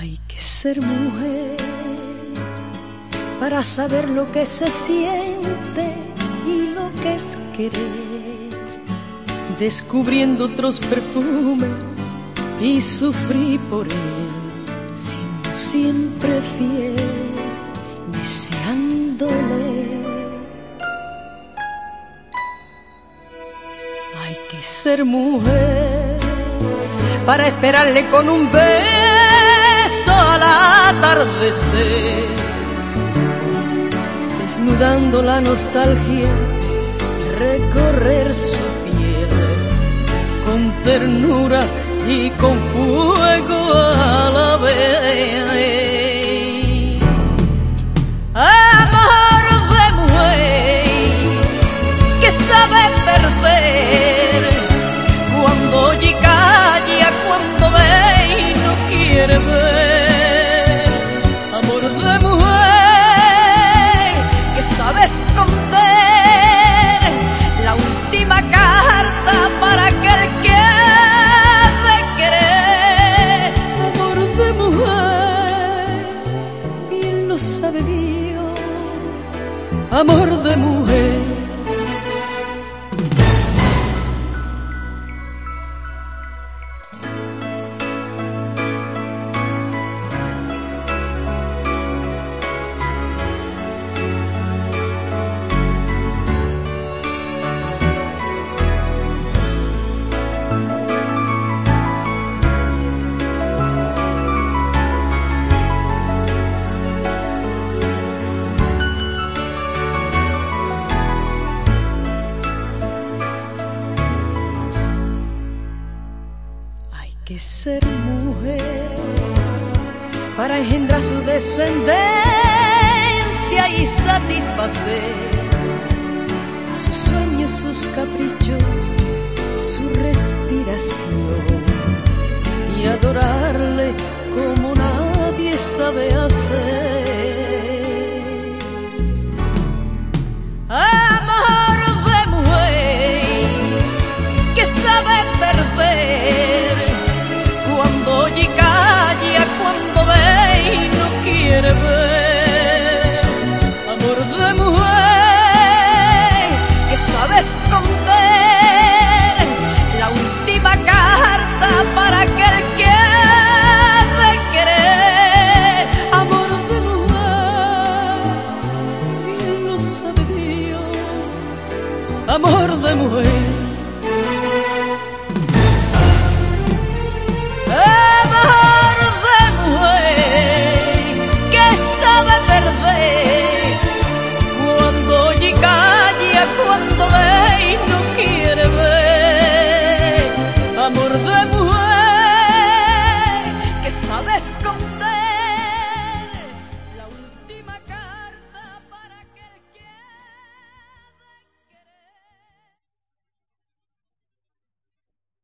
Hay que ser mujer para saber lo que se siente y lo que es querer, descubriendo otros perfumes y sufrí por él, siendo siempre fiel, deseándole. Hay que ser mujer para esperarle con un beso atardecer, desnudando la nostalgia, recorrer su piel con ternura y con fuego esconder la última carta para que él quiere querer. Amor de mujer, bien lo sabe Dios. Amor de mujer. Que ser mujer para engendrar su descendencia y satisfacer sus sueños, sus caprichos, su respiración y adorarle como nadie sabe